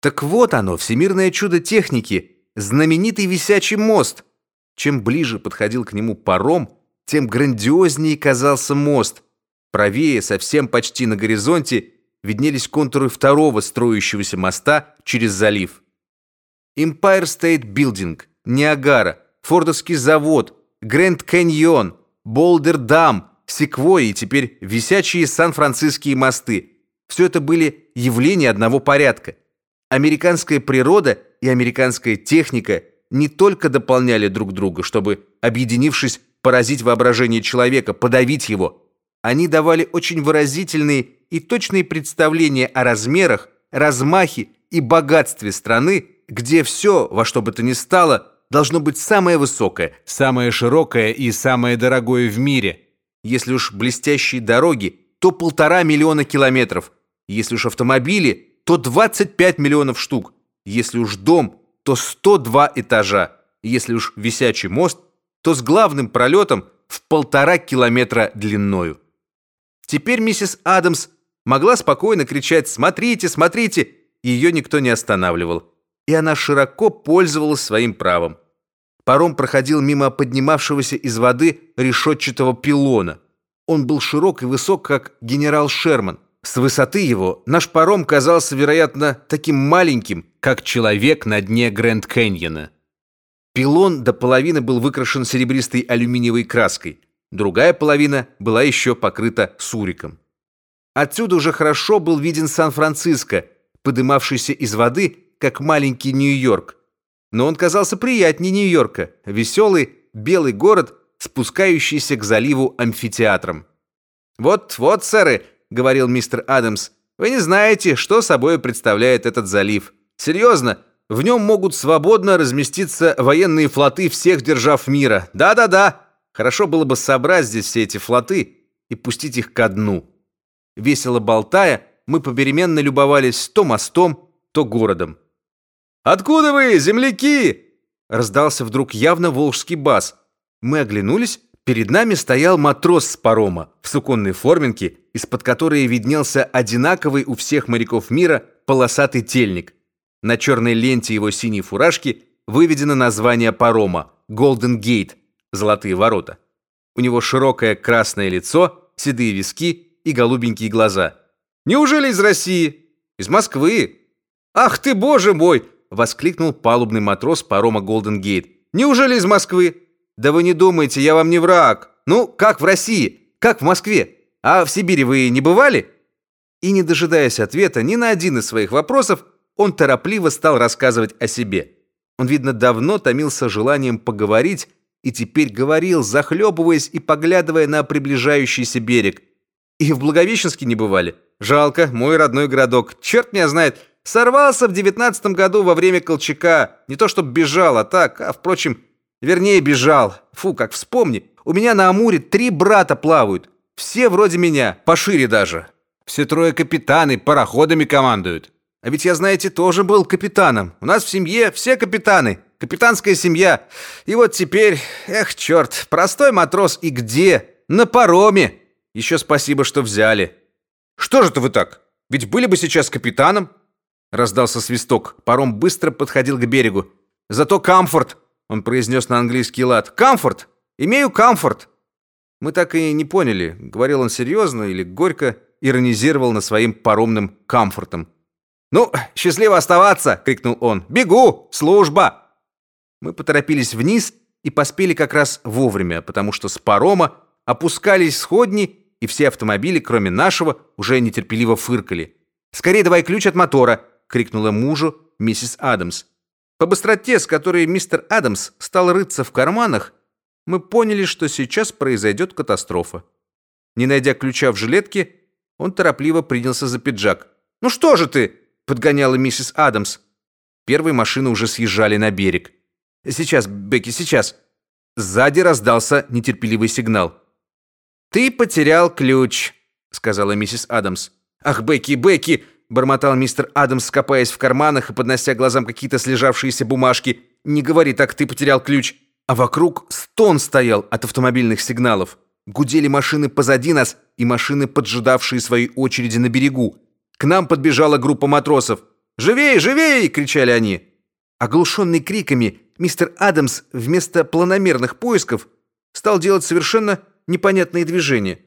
Так вот оно, всемирное чудо техники, знаменитый висячий мост. Чем ближе подходил к нему паром, тем грандиознее казался мост. Правее, совсем почти на горизонте, виднелись контуры второго строящегося моста через залив. Empire State Building, Ниагара, Фордовский завод, Грэнд Каньон, Болдер-Дам, Секвойи и теперь висячие Сан-Франциские мосты. Все это были явления одного порядка. Американская природа и американская техника не только дополняли друг друга, чтобы, объединившись, поразить воображение человека, подавить его. Они давали очень выразительные и точные представления о размерах, размахе и богатстве страны, где все, во что бы то ни стало, должно быть самое высокое, самое широкое и самое дорогое в мире. Если уж блестящие дороги, то полтора миллиона километров. Если уж автомобили, то 25 миллионов штук. Если уж дом, то 102 этажа. Если уж висячий мост, то с главным пролетом в полтора километра длиною. Теперь миссис Адамс могла спокойно кричать «Смотрите, смотрите!» Ее никто не останавливал и она широко пользовалась своим правом. Паром проходил мимо поднимавшегося из воды решетчатого пилона. Он был широк и высок, как генерал Шерман. С высоты его наш паром казался, вероятно, таким маленьким, как человек на дне Грэнд Кэньона. Пилон до половины был выкрашен серебристой алюминиевой краской, другая половина была еще покрыта суриком. Отсюда уже хорошо был виден Сан-Франциско, подымавшийся из воды как маленький Нью-Йорк. Но он казался приятнее Нью-Йорка, веселый белый город, спускающийся к заливу амфитеатром. «Вот, вот, сэры», — говорил мистер Адамс, — «вы не знаете, что собой представляет этот залив. Серьезно, в нем могут свободно разместиться военные флоты всех держав мира. Да-да-да, хорошо было бы собрать здесь все эти флоты и пустить их ко дну». Весело болтая, мы попеременно любовались то мостом, то городом. «Откуда вы, земляки?» Раздался вдруг явно волжский бас. Мы оглянулись. Перед нами стоял матрос с парома в суконной форменке, из-под которой виднелся одинаковый у всех моряков мира полосатый тельник. На черной ленте его синей фуражки выведено название парома «Голден Гейт» – «Золотые ворота». У него широкое красное лицо, седые виски и голубенькие глаза. «Неужели из России? Из Москвы? Ах ты, боже мой!» воскликнул палубный матрос парома Голден Гейт. Неужели из Москвы? Да вы не думайте, я вам не враг. Ну, как в России? Как в Москве? А в Сибири вы не бывали? И не дожидаясь ответа ни на один из своих вопросов, он торопливо стал рассказывать о себе. Он, видно, давно томился желанием поговорить и теперь говорил, захлебываясь и поглядывая на приближающийся берег. И в Благовещенске не бывали. Жалко, мой родной городок. Черт меня знает, Сорвался в девятнадцатом году во время Колчака. Не то чтобы бежал, а так, а впрочем, вернее бежал. Фу, как вспомни. У меня на Амуре три брата плавают. Все вроде меня, пошире даже. Все трое капитаны, пароходами командуют. А ведь я, знаете, тоже был капитаном. У нас в семье все капитаны. Капитанская семья. И вот теперь, эх, черт, простой матрос и где? На пароме. Еще спасибо, что взяли. Что же это вы так? Ведь были бы сейчас капитаном. Раздался свисток. Паром быстро подходил к берегу. Зато комфорт, он произнес на английский лад. Комфорт. Имею комфорт. Мы так и не поняли, говорил он серьезно или горько иронизировал над своим паромным комфортом. Ну, счастливо оставаться, крикнул он. Бегу, служба. Мы поторопились вниз и поспели как раз вовремя, потому что с парома опускались сходни, и все автомобили, кроме нашего, уже нетерпеливо фыркали. Скорее давай ключ от мотора, крикнула мужу миссис Адамс. По быстроте, с которой мистер Адамс стал рыться в карманах, мы поняли, что сейчас произойдет катастрофа. Не найдя ключа в жилетке, он торопливо принялся за пиджак. "Ну что же ты?" подгоняла миссис Адамс. Первые машины уже съезжали на берег. "Сейчас, Бекки, сейчас." Сзади раздался нетерпеливый сигнал. "Ты потерял ключ", сказала миссис Адамс. "Ах, Бекки, Бекки!" Бормотал мистер Адамс, копаясь в карманах и поднося глазам какие-то слежавшиеся бумажки. Не говори так, ты потерял ключ. А вокруг стон стоял от автомобильных сигналов. Гудели машины позади нас и машины, поджидавшие своей очереди на берегу. К нам подбежала группа матросов. «Живей, живей!» — кричали они. Оглушенный криками, мистер Адамс вместо планомерных поисков стал делать совершенно непонятные движения.